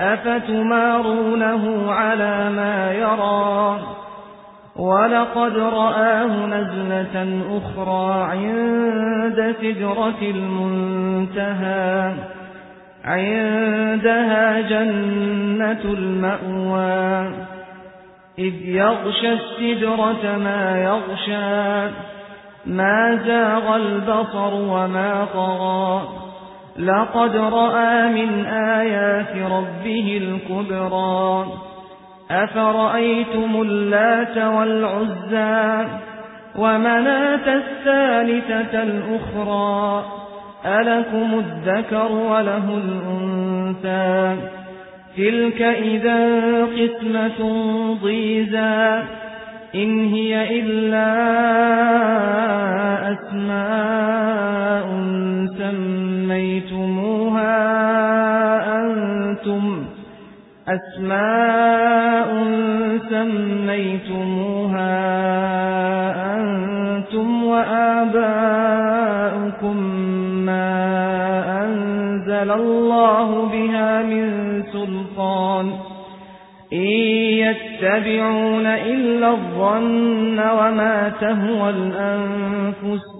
أفتمارونه على ما يرى ولقد رآه نزلة أخرى عند سدرة المنتهى عندها جنة المأوى إذ يغشى السدرة ما يغشى ما زاغ البصر وما طغى لقد رأى من آيات ربه الكبرى. أفرأيتم اللات والعزى ومناة الثالثة الأخرى؟ ألكم الذكر وله الأنثى. تلك إذا قسمة ضيزى. إن هي إلا سميتموها أنتم أسماء سميتموها أنتم وآباؤكم ما أنزل الله بها من سلطان إن يتبعون إلا الظن وما تهوى الأنفس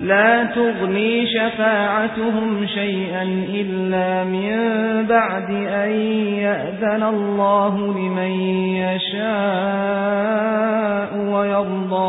لا تغني شفاعتهم شيئا إلا من بعد أن يأذن الله لمن يشاء ويرضى.